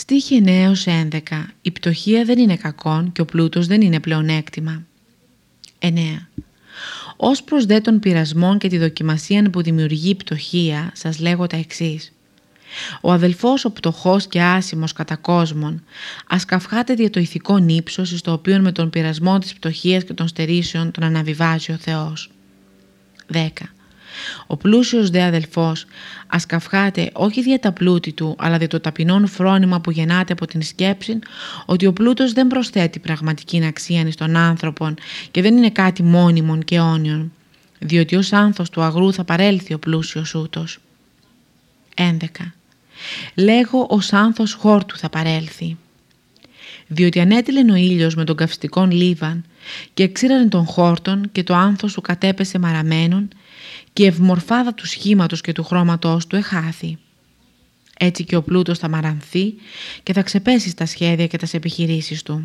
Στίχη 9 11. Η πτωχία δεν είναι κακόν και ο πλούτος δεν είναι πλεονέκτημα. 9. Ως προς δε των πειρασμών και τη δοκιμασία που δημιουργεί η πτωχία, σας λέγω τα εξής. Ο αδελφός ο πτωχός και άσημος κατά κόσμον, ας καυχάται δια το ηθικό νύψος, στο οποίο με τον πειρασμό της πτωχίας και των στερήσεων τον αναβιβάζει ο Θεός. 10. Ο πλούσιος δε αδελφός ας καυχάται όχι δια τα πλούτη του αλλά δια το ταπεινόν φρόνημα που γεννάται από την σκέψη ότι ο πλούτος δεν προσθέτει πραγματική αξία στον άνθρωπον και δεν είναι κάτι μόνιμον και αιώνιον διότι ως άνθος του αγρού θα παρέλθει ο πλούσιος ούτος. 11. Λέγω ως άνθος χόρτου θα παρέλθει. Διότι ανέτειλε ο ήλιος με τον καυστικόν λίβαν και εξήρανε τον χόρτον και το άνθος του κατέπεσε μαραμένον και η ευμορφάδα του σχήματος και του χρώματός του εχάθη. Έτσι και ο πλούτος θα μαρανθεί και θα ξεπέσει στα σχέδια και τα επιχειρήσεις του.